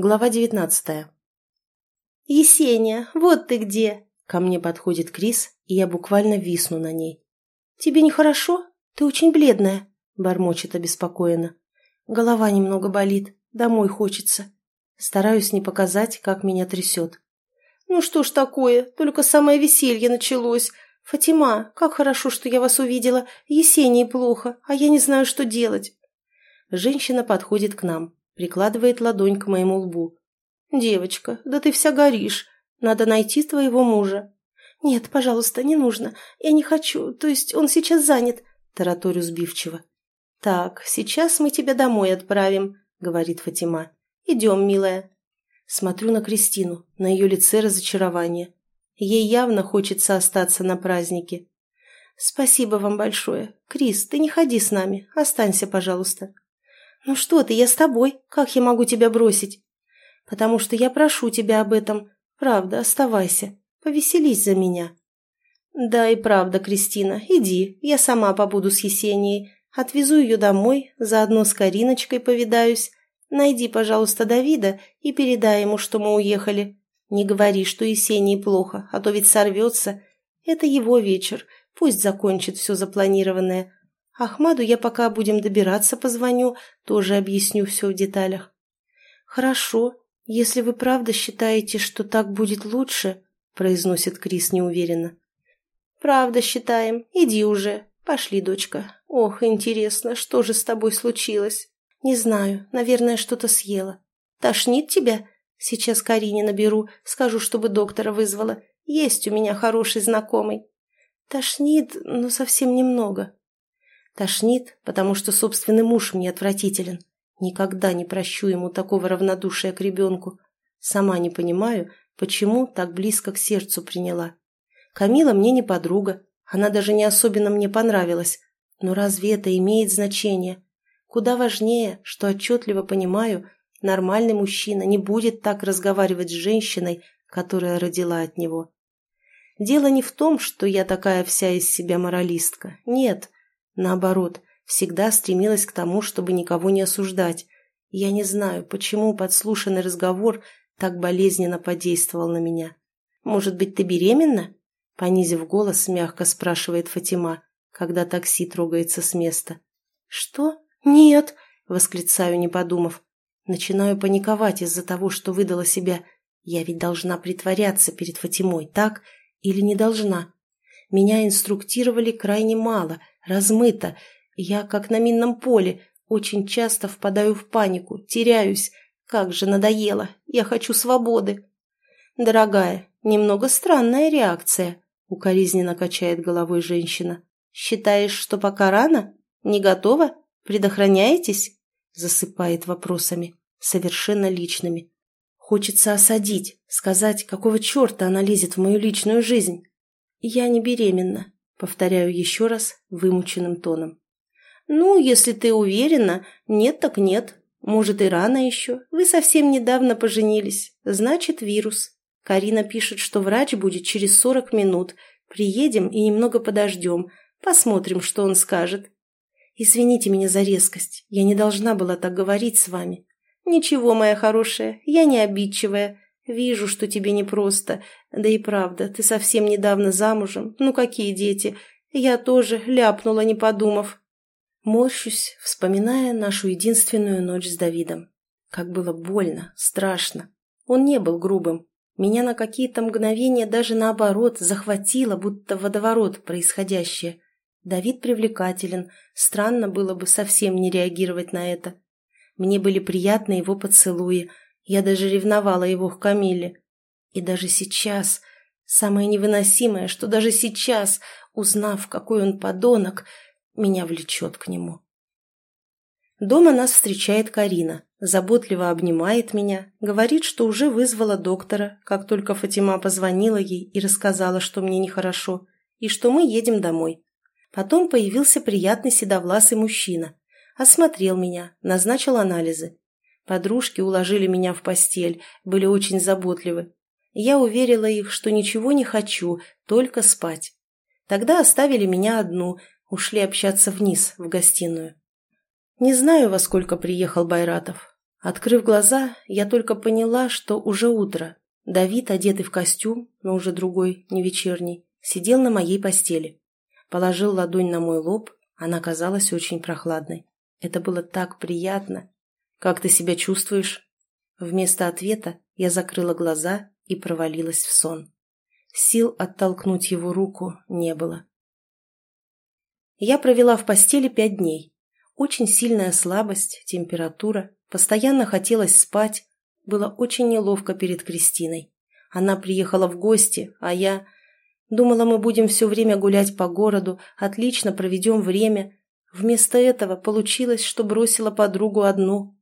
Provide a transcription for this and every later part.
Глава девятнадцатая. «Есения, вот ты где!» Ко мне подходит Крис, и я буквально висну на ней. «Тебе нехорошо? Ты очень бледная», — бормочет обеспокоенно. «Голова немного болит, домой хочется». Стараюсь не показать, как меня трясет. «Ну что ж такое, только самое веселье началось. Фатима, как хорошо, что я вас увидела. Есении плохо, а я не знаю, что делать». Женщина подходит к нам, прикладывает ладонь к моему лбу. «Девочка, да ты вся горишь. Надо найти твоего мужа». «Нет, пожалуйста, не нужно. Я не хочу. То есть он сейчас занят», – тараторю сбивчиво. «Так, сейчас мы тебя домой отправим», – говорит Фатима. «Идем, милая». Смотрю на Кристину, на ее лице разочарование. Ей явно хочется остаться на празднике. «Спасибо вам большое. Крис, ты не ходи с нами. Останься, пожалуйста». «Ну что ты, я с тобой. Как я могу тебя бросить?» «Потому что я прошу тебя об этом. Правда, оставайся. Повеселись за меня». «Да и правда, Кристина, иди. Я сама побуду с Есенией. Отвезу ее домой, заодно с Кариночкой повидаюсь. Найди, пожалуйста, Давида и передай ему, что мы уехали. Не говори, что Есении плохо, а то ведь сорвется. Это его вечер. Пусть закончит все запланированное. Ахмаду я пока будем добираться позвоню, тоже объясню все в деталях. Хорошо, если вы правда считаете, что так будет лучше, произносит Крис неуверенно. Правда считаем. Иди уже. Пошли, дочка. Ох, интересно, что же с тобой случилось? Не знаю, наверное, что-то съела. Тошнит тебя? Сейчас Карине наберу, скажу, чтобы доктора вызвала. Есть у меня хороший знакомый. Тошнит, но совсем немного. Тошнит, потому что собственный муж мне отвратителен. Никогда не прощу ему такого равнодушия к ребенку. Сама не понимаю, почему так близко к сердцу приняла. Камила мне не подруга, она даже не особенно мне понравилась. Но разве это имеет значение? Куда важнее, что отчетливо понимаю, нормальный мужчина не будет так разговаривать с женщиной, которая родила от него. Дело не в том, что я такая вся из себя моралистка. Нет, Наоборот, всегда стремилась к тому, чтобы никого не осуждать. Я не знаю, почему подслушанный разговор так болезненно подействовал на меня. «Может быть, ты беременна?» Понизив голос, мягко спрашивает Фатима, когда такси трогается с места. «Что? Нет!» – восклицаю, не подумав. Начинаю паниковать из-за того, что выдала себя. Я ведь должна притворяться перед Фатимой, так? Или не должна? Меня инструктировали крайне мало, размыто. Я, как на минном поле, очень часто впадаю в панику, теряюсь. Как же надоело, я хочу свободы. Дорогая, немного странная реакция, укоризненно качает головой женщина. Считаешь, что пока рано? Не готова? Предохраняетесь? Засыпает вопросами, совершенно личными. Хочется осадить, сказать, какого черта она лезет в мою личную жизнь. Я не беременна, Повторяю еще раз вымученным тоном. «Ну, если ты уверена, нет так нет. Может, и рано еще. Вы совсем недавно поженились. Значит, вирус. Карина пишет, что врач будет через сорок минут. Приедем и немного подождем. Посмотрим, что он скажет. Извините меня за резкость. Я не должна была так говорить с вами. Ничего, моя хорошая, я не обидчивая. Вижу, что тебе непросто. Да и правда, ты совсем недавно замужем. Ну какие дети? Я тоже ляпнула, не подумав. Морщусь, вспоминая нашу единственную ночь с Давидом. Как было больно, страшно. Он не был грубым. Меня на какие-то мгновения даже наоборот захватило, будто водоворот происходящее. Давид привлекателен, странно было бы совсем не реагировать на это. Мне были приятны его поцелуи, я даже ревновала его к Камиле. И даже сейчас, самое невыносимое, что даже сейчас, узнав, какой он подонок, меня влечет к нему. Дома нас встречает Карина, заботливо обнимает меня, говорит, что уже вызвала доктора, как только Фатима позвонила ей и рассказала, что мне нехорошо, и что мы едем домой. Потом появился приятный седовласый мужчина. Осмотрел меня, назначил анализы. Подружки уложили меня в постель, были очень заботливы. Я уверила их, что ничего не хочу, только спать. Тогда оставили меня одну, ушли общаться вниз, в гостиную. Не знаю, во сколько приехал Байратов. Открыв глаза, я только поняла, что уже утро. Давид, одетый в костюм, но уже другой, не вечерний, сидел на моей постели. Положил ладонь на мой лоб, она казалась очень прохладной. Это было так приятно. «Как ты себя чувствуешь?» Вместо ответа я закрыла глаза и провалилась в сон. Сил оттолкнуть его руку не было. Я провела в постели пять дней. Очень сильная слабость, температура, постоянно хотелось спать. Было очень неловко перед Кристиной. Она приехала в гости, а я... Думала, мы будем все время гулять по городу, отлично проведем время. Вместо этого получилось, что бросила подругу одну.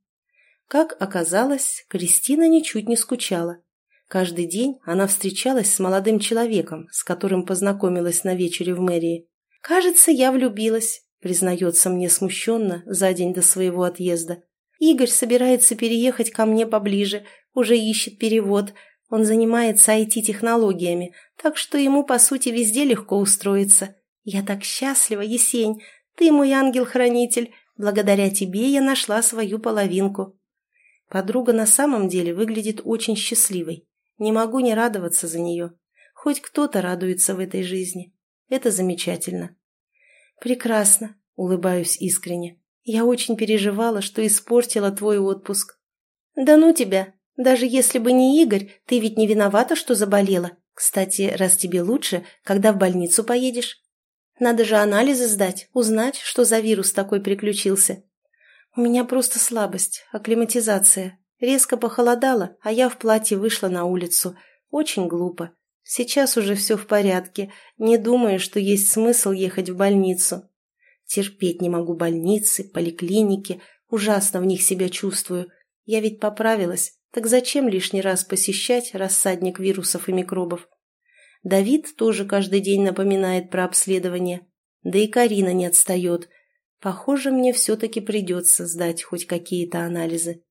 Как оказалось, Кристина ничуть не скучала. Каждый день она встречалась с молодым человеком, с которым познакомилась на вечере в мэрии. «Кажется, я влюбилась», — признается мне смущенно за день до своего отъезда. «Игорь собирается переехать ко мне поближе, уже ищет перевод. Он занимается IT-технологиями, так что ему, по сути, везде легко устроиться. Я так счастлива, Есень, ты мой ангел-хранитель. Благодаря тебе я нашла свою половинку». Подруга на самом деле выглядит очень счастливой. Не могу не радоваться за нее. Хоть кто-то радуется в этой жизни. Это замечательно. Прекрасно, улыбаюсь искренне. Я очень переживала, что испортила твой отпуск. Да ну тебя. Даже если бы не Игорь, ты ведь не виновата, что заболела. Кстати, раз тебе лучше, когда в больницу поедешь? Надо же анализы сдать, узнать, что за вирус такой приключился. У меня просто слабость, акклиматизация. Резко похолодало, а я в платье вышла на улицу. Очень глупо. Сейчас уже все в порядке. Не думаю, что есть смысл ехать в больницу. Терпеть не могу больницы, поликлиники. Ужасно в них себя чувствую. Я ведь поправилась. Так зачем лишний раз посещать рассадник вирусов и микробов? Давид тоже каждый день напоминает про обследование. Да и Карина не отстает. Похоже, мне все-таки придется сдать хоть какие-то анализы.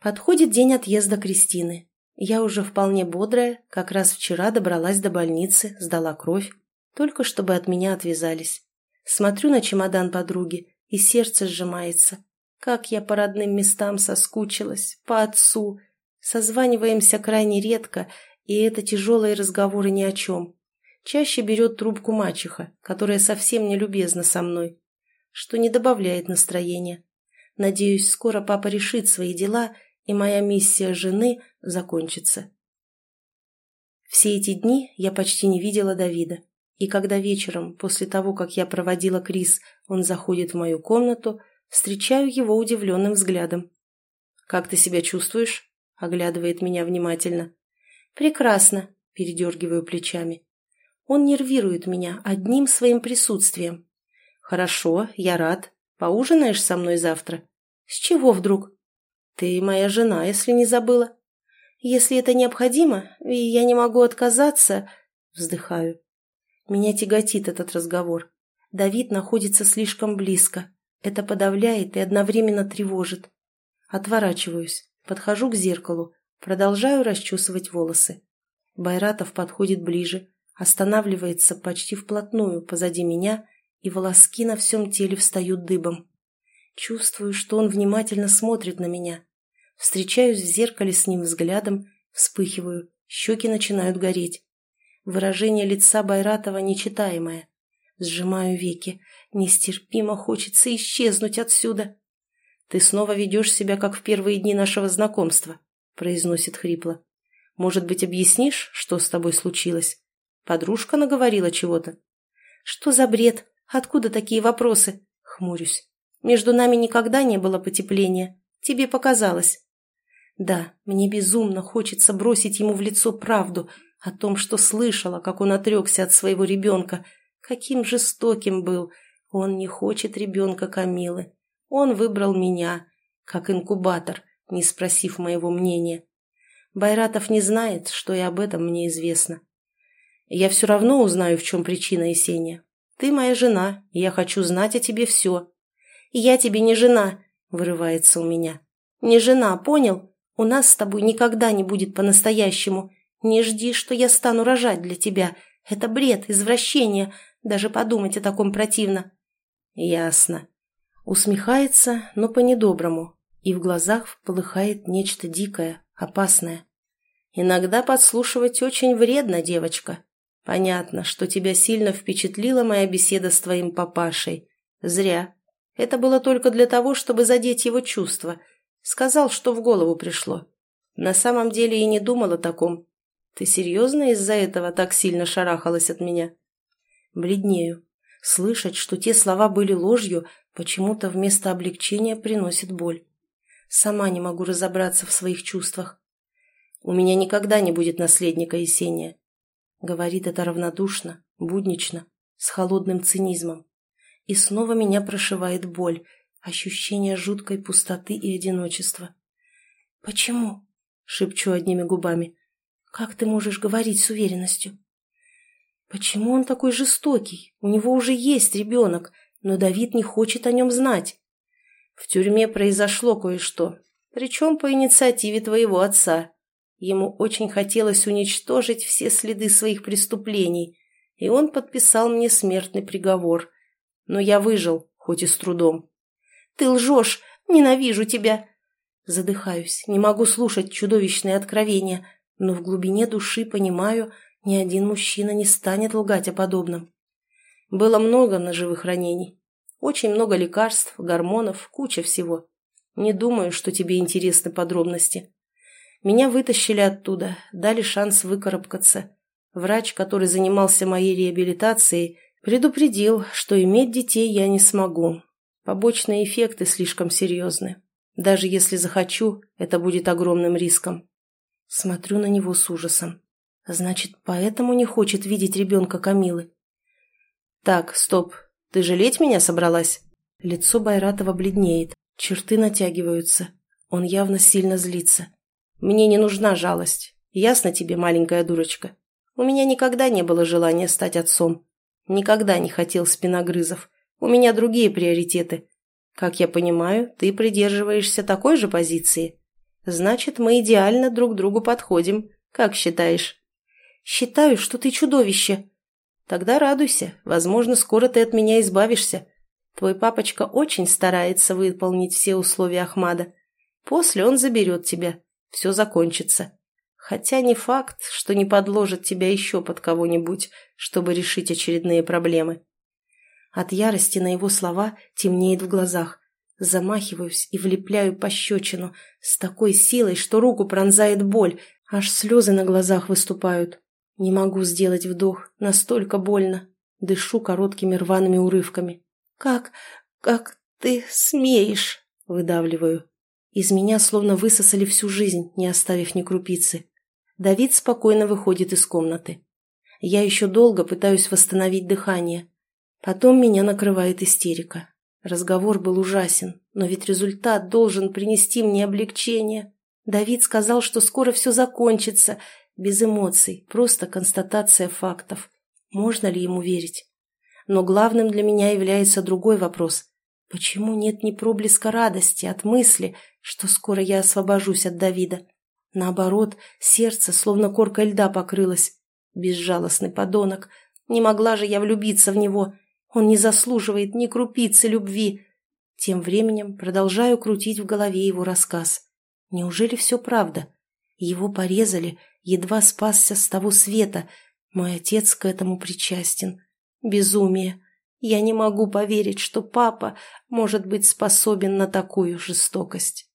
Подходит день отъезда Кристины. Я уже вполне бодрая, как раз вчера добралась до больницы, сдала кровь, только чтобы от меня отвязались. Смотрю на чемодан подруги, и сердце сжимается. Как я по родным местам соскучилась, по отцу. Созваниваемся крайне редко, и это тяжелые разговоры ни о чем. Чаще берет трубку мачеха, которая совсем не любезна со мной, что не добавляет настроения. Надеюсь, скоро папа решит свои дела и моя миссия жены закончится. Все эти дни я почти не видела Давида, и когда вечером, после того, как я проводила Крис, он заходит в мою комнату, встречаю его удивленным взглядом. «Как ты себя чувствуешь?» – оглядывает меня внимательно. «Прекрасно», – передергиваю плечами. Он нервирует меня одним своим присутствием. «Хорошо, я рад. Поужинаешь со мной завтра?» «С чего вдруг?» «Ты моя жена, если не забыла». «Если это необходимо, и я не могу отказаться...» Вздыхаю. Меня тяготит этот разговор. Давид находится слишком близко. Это подавляет и одновременно тревожит. Отворачиваюсь, подхожу к зеркалу, продолжаю расчесывать волосы. Байратов подходит ближе, останавливается почти вплотную позади меня, и волоски на всем теле встают дыбом. Чувствую, что он внимательно смотрит на меня. Встречаюсь в зеркале с ним взглядом, вспыхиваю, щеки начинают гореть. Выражение лица Байратова нечитаемое. Сжимаю веки. Нестерпимо хочется исчезнуть отсюда. «Ты снова ведешь себя, как в первые дни нашего знакомства», — произносит хрипло. «Может быть, объяснишь, что с тобой случилось? Подружка наговорила чего-то?» «Что за бред? Откуда такие вопросы?» — хмурюсь. Между нами никогда не было потепления. Тебе показалось. Да, мне безумно хочется бросить ему в лицо правду о том, что слышала, как он отрекся от своего ребенка. Каким жестоким был. Он не хочет ребенка Камилы. Он выбрал меня, как инкубатор, не спросив моего мнения. Байратов не знает, что и об этом мне известно. Я все равно узнаю, в чем причина Есения. Ты моя жена, и я хочу знать о тебе все. «Я тебе не жена», — вырывается у меня. «Не жена, понял? У нас с тобой никогда не будет по-настоящему. Не жди, что я стану рожать для тебя. Это бред, извращение. Даже подумать о таком противно». «Ясно. Усмехается, но по-недоброму, и в глазах полыхает нечто дикое, опасное. Иногда подслушивать очень вредно, девочка. Понятно, что тебя сильно впечатлила моя беседа с твоим папашей. Зря. Это было только для того, чтобы задеть его чувства. Сказал, что в голову пришло. На самом деле и не думал о таком. Ты серьезно из-за этого так сильно шарахалась от меня? Бледнею. Слышать, что те слова были ложью, почему-то вместо облегчения приносит боль. Сама не могу разобраться в своих чувствах. У меня никогда не будет наследника Есения. Говорит это равнодушно, буднично, с холодным цинизмом. И снова меня прошивает боль, ощущение жуткой пустоты и одиночества. «Почему?» — шепчу одними губами. «Как ты можешь говорить с уверенностью?» «Почему он такой жестокий? У него уже есть ребенок, но Давид не хочет о нем знать. В тюрьме произошло кое-что, причем по инициативе твоего отца. Ему очень хотелось уничтожить все следы своих преступлений, и он подписал мне смертный приговор. Но я выжил, хоть и с трудом. «Ты лжешь! Ненавижу тебя!» Задыхаюсь, не могу слушать чудовищные откровения, но в глубине души понимаю, ни один мужчина не станет лгать о подобном. Было много ножевых ранений. Очень много лекарств, гормонов, куча всего. Не думаю, что тебе интересны подробности. Меня вытащили оттуда, дали шанс выкарабкаться. Врач, который занимался моей реабилитацией, предупредил, что иметь детей я не смогу. Побочные эффекты слишком серьезны. Даже если захочу, это будет огромным риском. Смотрю на него с ужасом. Значит, поэтому не хочет видеть ребенка Камилы. «Так, стоп. Ты жалеть меня собралась?» Лицо Байратова бледнеет, черты натягиваются. Он явно сильно злится. «Мне не нужна жалость. Ясно тебе, маленькая дурочка? У меня никогда не было желания стать отцом. Никогда не хотел спиногрызов. У меня другие приоритеты. Как я понимаю, ты придерживаешься такой же позиции. Значит, мы идеально друг другу подходим. Как считаешь?» «Считаю, что ты чудовище», Тогда радуйся, возможно, скоро ты от меня избавишься. Твой папочка очень старается выполнить все условия Ахмада. После он заберет тебя. Все закончится. Хотя не факт, что не подложит тебя еще под кого-нибудь, чтобы решить очередные проблемы. От ярости на его слова темнеет в глазах. Замахиваюсь и влепляю пощечину с такой силой, что руку пронзает боль, аж слезы на глазах выступают. Не могу сделать вдох, настолько больно. Дышу короткими рваными урывками. «Как... как ты смеешь?» — выдавливаю. Из меня словно высосали всю жизнь, не оставив ни крупицы. Давид спокойно выходит из комнаты. Я еще долго пытаюсь восстановить дыхание. Потом меня накрывает истерика. Разговор был ужасен, но ведь результат должен принести мне облегчение. Давид сказал, что скоро все закончится, без эмоций, просто констатация фактов. Можно ли ему верить? Но главным для меня является другой вопрос. Почему нет ни проблеска радости от мысли, что скоро я освобожусь от Давида? Наоборот, сердце словно коркой льда покрылось. Безжалостный подонок. Не могла же я влюбиться в него. Он не заслуживает ни крупицы любви. Тем временем продолжаю крутить в голове его рассказ. Неужели все правда? Его порезали, едва спасся с того света. Мой отец к этому причастен. Безумие. Я не могу поверить, что папа может быть способен на такую жестокость.